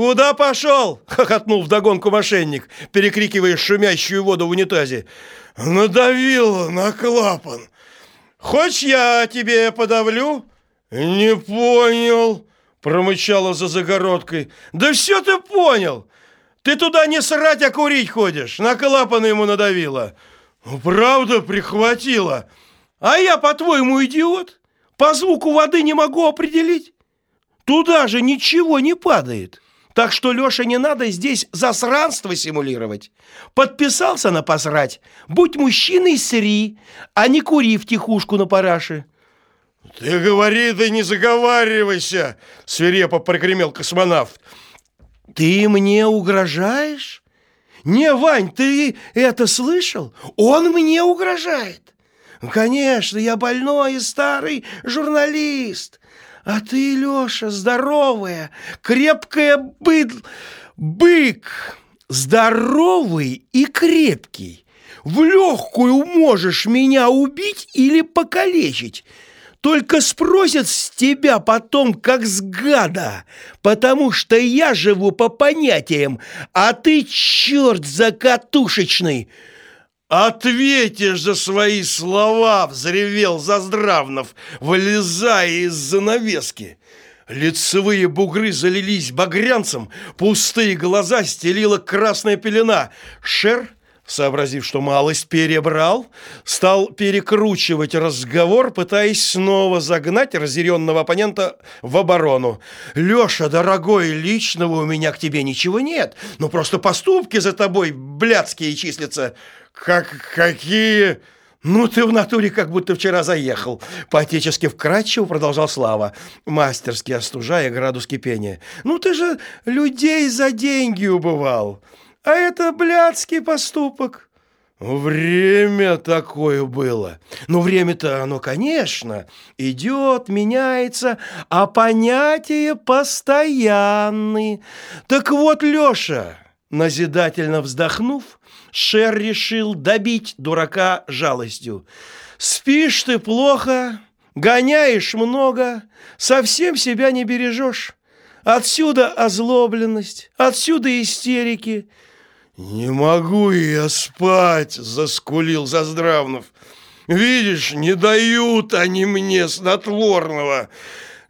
«Куда пошел?» — хохотнул вдогонку мошенник, перекрикивая шумящую воду в унитазе. «Надавил на клапан». «Хочешь, я тебе подавлю?» «Не понял», — промычала за загородкой. «Да все ты понял! Ты туда не срать, а курить ходишь!» На клапан ему надавила. «Ну, «Правда прихватила?» «А я, по-твоему, идиот? По звуку воды не могу определить. Туда же ничего не падает». Так что, Леша, не надо здесь засранство симулировать. Подписался на посрать. Будь мужчиной, сри, а не кури в тихушку на параше. «Ты говори, да не заговаривайся!» — свирепо прогремел космонавт. «Ты мне угрожаешь? Не, Вань, ты это слышал? Он мне угрожает!» «Конечно, я больной и старый журналист. А ты, Леша, здоровая, крепкая быд... бык, здоровый и крепкий. В легкую можешь меня убить или покалечить. Только спросят с тебя потом, как с гада, потому что я живу по понятиям, а ты черт закатушечный. «Ответишь за свои слова!» — взревел Заздравнов, вылезая из занавески. Лицевые бугры залились багрянцем, пустые глаза стелила красная пелена. Шер, сообразив, что малость перебрал, стал перекручивать разговор, пытаясь снова загнать разъяренного оппонента в оборону. «Леша, дорогой, личного у меня к тебе ничего нет, но просто поступки за тобой блядские числятся». «Как какие?» «Ну ты в натуре как будто вчера заехал», — поотечески вкратчиво продолжал Слава, мастерски остужая градус кипения. «Ну ты же людей за деньги убывал, а это блядский поступок». Время такое было. Ну, время-то оно, конечно, идет, меняется, а понятия постоянны. Так вот, Леша, назидательно вздохнув, Шер решил добить дурака жалостью. «Спишь ты плохо, гоняешь много, совсем себя не бережешь. Отсюда озлобленность, отсюда истерики». «Не могу я спать!» – заскулил Заздравнов. «Видишь, не дают они мне снотворного!»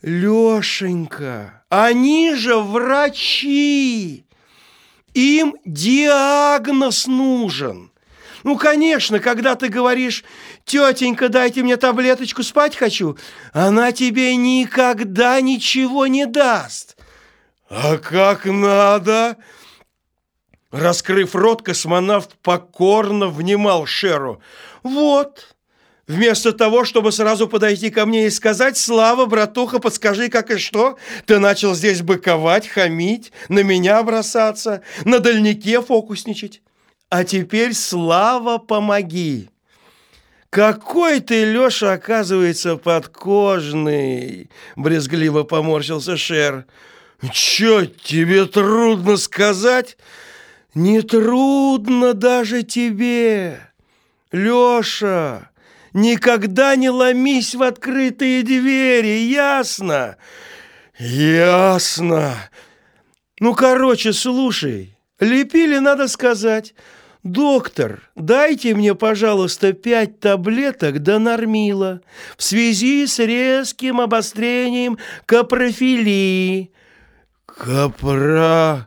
«Лешенька, они же врачи!» Им диагноз нужен. Ну, конечно, когда ты говоришь, тетенька, дайте мне таблеточку, спать хочу, она тебе никогда ничего не даст. А как надо? Раскрыв рот, космонавт покорно внимал Шеру. Вот, Вместо того, чтобы сразу подойти ко мне и сказать «Слава, братуха, подскажи, как и что?» Ты начал здесь быковать, хамить, на меня бросаться, на дальнике фокусничать. А теперь, Слава, помоги. «Какой ты, Леша, оказывается, подкожный!» Брезгливо поморщился Шер. «Чё, тебе трудно сказать?» «Не трудно даже тебе, Леша!» Никогда не ломись в открытые двери, ясно? Ясно. Ну, короче, слушай, лепили, надо сказать. Доктор, дайте мне, пожалуйста, пять таблеток до нормила в связи с резким обострением капрофилии. Капра...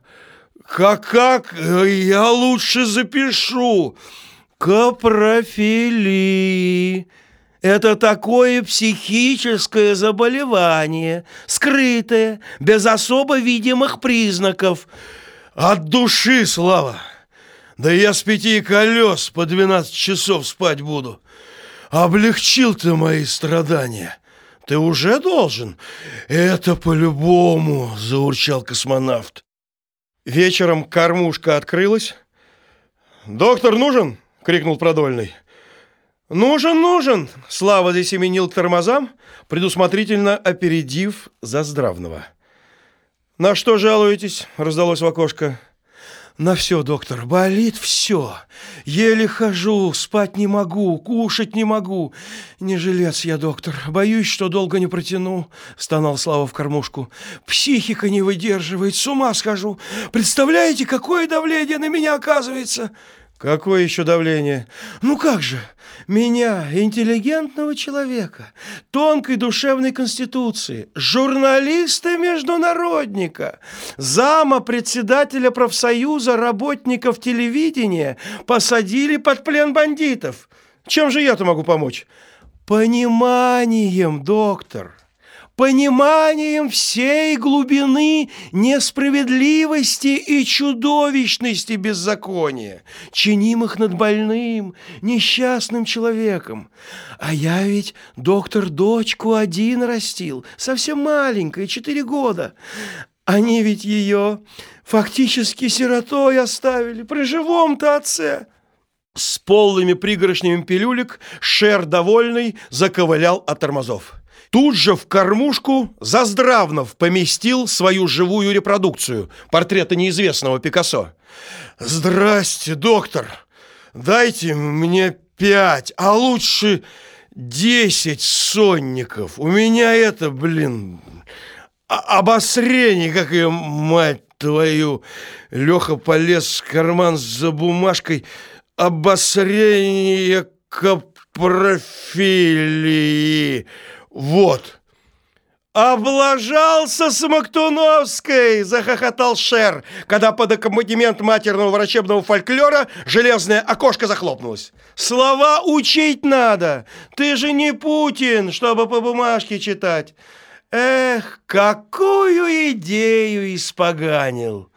Как, как? Я лучше запишу. Капрофилии. Это такое психическое заболевание, скрытое, без особо видимых признаков. От души, Слава! Да я с пяти колес по двенадцать часов спать буду. Облегчил ты мои страдания. Ты уже должен. Это по-любому, заурчал космонавт. Вечером кормушка открылась. «Доктор нужен?» — крикнул Продольный. «Нужен, нужен!» — Слава засеменил к тормозам, предусмотрительно опередив за здравного. «На что жалуетесь?» — раздалось в окошко. На все, доктор, болит все. Еле хожу, спать не могу, кушать не могу. Не жилец я, доктор. Боюсь, что долго не протяну, стонал Слава в кормушку. Психика не выдерживает, с ума схожу. Представляете, какое давление на меня оказывается? Какое еще давление? Ну как же? Меня, интеллигентного человека, тонкой душевной конституции, журналиста-международника, зама председателя профсоюза работников телевидения посадили под плен бандитов. Чем же я-то могу помочь? Пониманием, доктор пониманием всей глубины несправедливости и чудовищности беззакония, чинимых над больным, несчастным человеком. А я ведь, доктор, дочку один растил, совсем маленькая, четыре года. Они ведь ее фактически сиротой оставили, при живом-то отце. С полными пригоршнями пилюлек Шер, довольный, заковылял от тормозов. Тут же в кормушку Заздравнов поместил свою живую репродукцию портрета неизвестного Пикассо. «Здрасте, доктор! Дайте мне пять, а лучше десять сонников. У меня это, блин, обосрение, как ее мать твою!» Леха полез в карман за бумажкой. «Обосрение капрофилии!» Вот. «Облажался с Мактуновской!» – захохотал Шер, когда под аккомпанемент матерного врачебного фольклора железное окошко захлопнулось. «Слова учить надо! Ты же не Путин, чтобы по бумажке читать!» «Эх, какую идею испоганил!»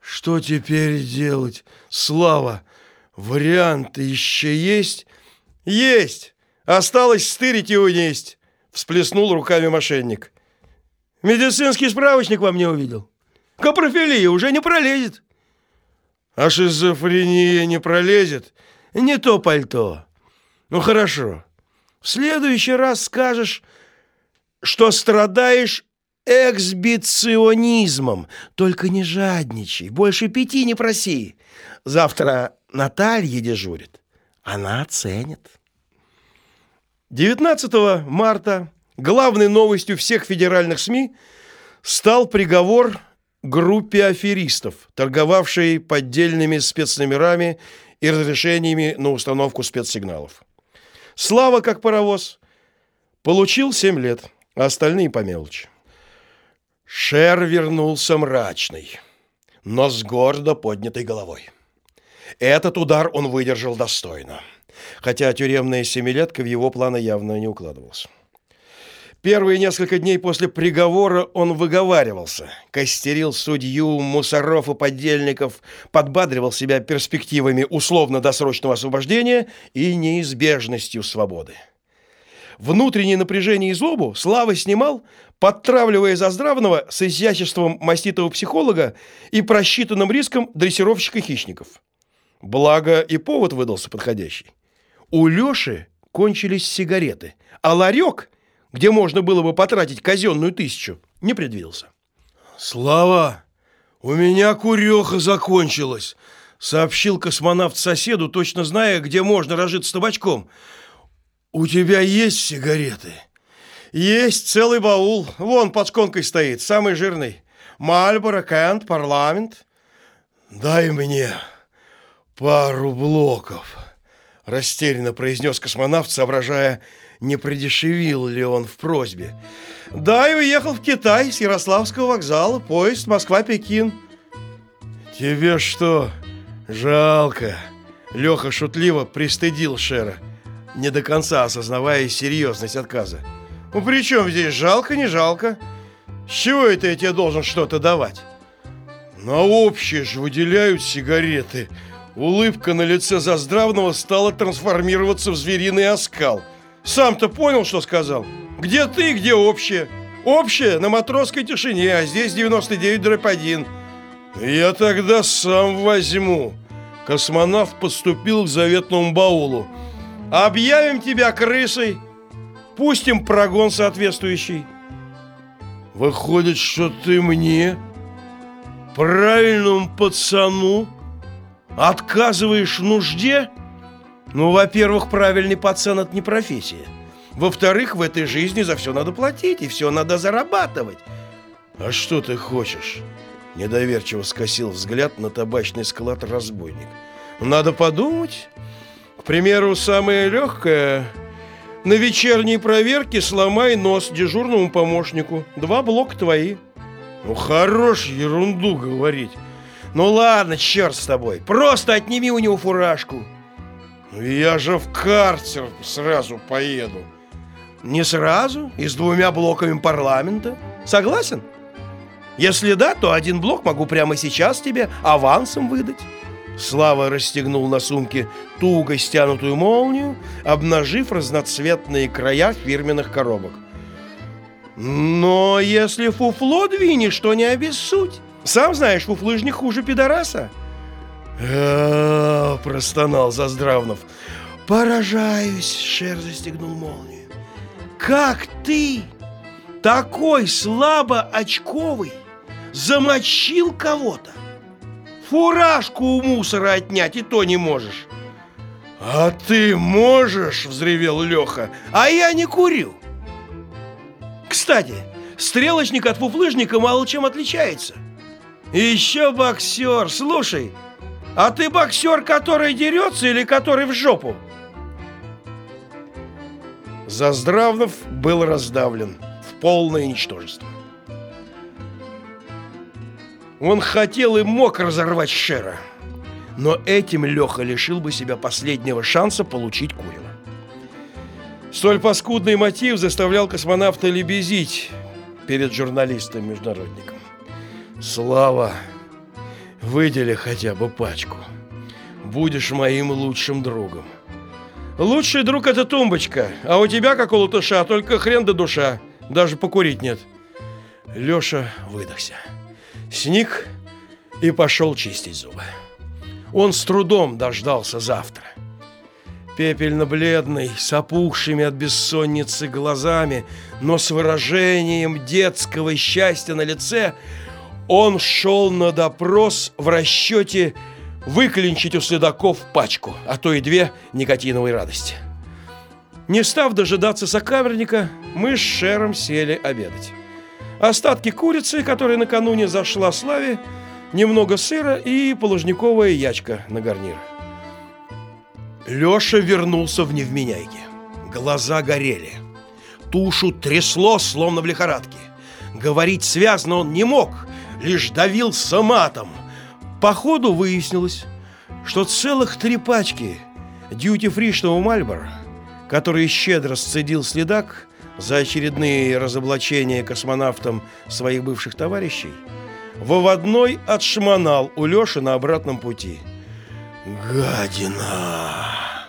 «Что теперь делать, Слава? Варианты еще есть?» «Есть! Осталось стырить и унесть!» Всплеснул руками мошенник. Медицинский справочник вам не увидел. Капрофилия уже не пролезет. А шизофрения не пролезет? Не то пальто. Ну хорошо. В следующий раз скажешь, что страдаешь эксбиционизмом. Только не жадничай, больше пяти не проси. Завтра Наталья дежурит. Она оценит. 19 марта главной новостью всех федеральных СМИ стал приговор группе аферистов, торговавшей поддельными спецномерами и разрешениями на установку спецсигналов. Слава, как паровоз, получил 7 лет, а остальные по мелочи. Шер вернулся мрачный, но с гордо поднятой головой. Этот удар он выдержал достойно хотя тюремная семилетка в его планы явно не укладывалась. Первые несколько дней после приговора он выговаривался, костерил судью, мусоров и поддельников, подбадривал себя перспективами условно-досрочного освобождения и неизбежностью свободы. Внутреннее напряжение и злобу Слава снимал, подтравливая Заздравного с изяществом маститого психолога и просчитанным риском дрессировщика хищников. Благо и повод выдался подходящий. У Лёши кончились сигареты, а ларек, где можно было бы потратить казенную тысячу, не предвиделся. «Слава, у меня куреха закончилась», — сообщил космонавт соседу, точно зная, где можно разжиться табачком. «У тебя есть сигареты?» «Есть целый баул. Вон под шконкой стоит, самый жирный. Мальборо, Кент, парламент». «Дай мне пару блоков» растерянно произнес космонавт, соображая, не продешевил ли он в просьбе. Да, и уехал в Китай с Ярославского вокзала, поезд Москва-Пекин. Тебе что, жалко? Леха шутливо пристыдил Шера, не до конца осознавая серьезность отказа. Ну при чем здесь жалко, не жалко? С чего это я тебе должен что-то давать? На общее же выделяют сигареты, Улыбка на лице Заздравного стала трансформироваться в звериный оскал. Сам-то понял, что сказал? Где ты, где общее? Общее на матросской тишине, а здесь 99 дробь 1. Я тогда сам возьму. Космонавт поступил к заветному баулу. Объявим тебя крысой. Пустим прогон соответствующий. Выходит, что ты мне, правильному пацану, Отказываешь нужде? Ну, во-первых, правильный пацан – это не профессия. Во-вторых, в этой жизни за все надо платить, и все надо зарабатывать. А что ты хочешь? Недоверчиво скосил взгляд на табачный склад разбойник. Надо подумать. К примеру, самое легкое – на вечерней проверке сломай нос дежурному помощнику. Два блока твои. Ну, хорош ерунду говорить. Ну ладно, черт с тобой. Просто отними у него фуражку. Ну, я же в карцер сразу поеду. Не сразу, и с двумя блоками парламента. Согласен? Если да, то один блок могу прямо сейчас тебе авансом выдать. Слава расстегнул на сумке туго стянутую молнию, обнажив разноцветные края фирменных коробок. Но если фуфло двинешь, то не обессудь. Сам знаешь, фуфлыжник хуже пидораса. А, простонал Заздравнов. Поражаюсь, Шер застегнул молнию. Как ты, такой слабо очковый, замочил кого-то? Фуражку у мусора отнять и то не можешь. А ты можешь, взревел Леха. А я не курю. Кстати, стрелочник от фуфлыжника мало чем отличается. Еще боксер. Слушай, а ты боксер, который дерется или который в жопу? Заздравнов был раздавлен в полное ничтожество. Он хотел и мог разорвать Шера. Но этим Леха лишил бы себя последнего шанса получить Курева. Столь паскудный мотив заставлял космонавта лебезить перед журналистом-международником. Слава, выдели хотя бы пачку. Будешь моим лучшим другом. Лучший друг это тумбочка, а у тебя, как у латыша, только хрен да душа. Даже покурить нет. Леша выдохся сник и пошел чистить зубы. Он с трудом дождался завтра. Пепельно-бледный, с опухшими от бессонницы глазами, но с выражением детского счастья на лице, он шел на допрос в расчете выклинчить у следаков пачку, а то и две никотиновой радости. Не став дожидаться сокамерника, мы с Шером сели обедать остатки курицы, которая накануне зашла Славе, немного сыра и положниковая ячка на гарнир. Леша вернулся в невменяйке. Глаза горели. Тушу трясло, словно в лихорадке. Говорить связно он не мог, лишь давился матом. По ходу выяснилось, что целых три пачки дьюти-фришного Мальбора, которые щедро сцедил следак, за очередные разоблачения космонавтам своих бывших товарищей, выводной отшмонал у Леши на обратном пути. «Гадина!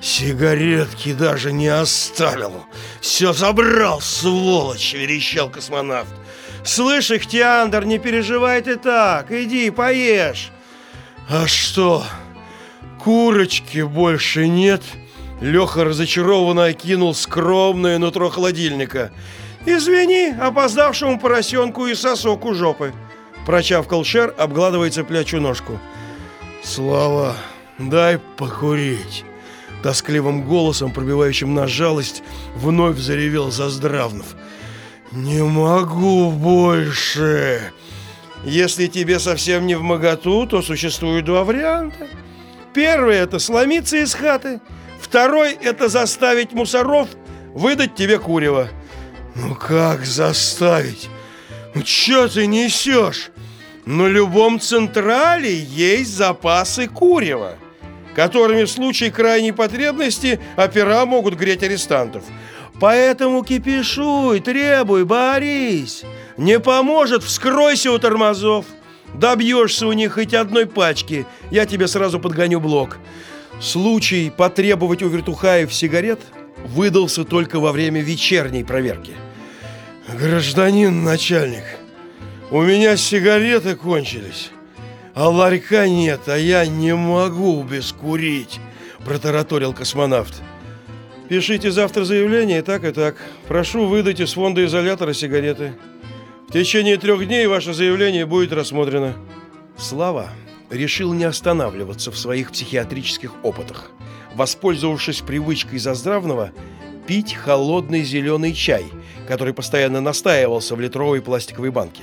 Сигаретки даже не оставил! Все забрал, сволочь!» – верещал космонавт. «Слышь, Ихтиандр, не переживай ты так, иди поешь!» «А что, курочки больше нет?» Леха разочарованно окинул скромное нутро холодильника. «Извини, опоздавшему поросенку и сосок у жопы!» Прочавкал Шер, обгладывая цыплячью ножку. «Слава, дай покурить!» Тоскливым голосом, пробивающим на жалость, вновь заревел Заздравнов. «Не могу больше!» «Если тебе совсем не в моготу, то существует два варианта. Первый – это сломиться из хаты – Второй – это заставить мусоров выдать тебе курево. Ну как заставить? Ну что ты несешь? На любом централе есть запасы курева, которыми в случае крайней потребности опера могут греть арестантов. Поэтому кипишуй, требуй, борись. Не поможет, вскройся у тормозов. Добьешься у них хоть одной пачки, я тебе сразу подгоню блок. Случай потребовать у вертухаев сигарет выдался только во время вечерней проверки. «Гражданин начальник, у меня сигареты кончились, а ларька нет, а я не могу бескурить», – протараторил космонавт. Пишите завтра заявление, и так и так. Прошу выдать из фонда изолятора сигареты. В течение трех дней ваше заявление будет рассмотрено. Слава решил не останавливаться в своих психиатрических опытах. Воспользовавшись привычкой Заздравного, пить холодный зеленый чай, который постоянно настаивался в литровой пластиковой банке.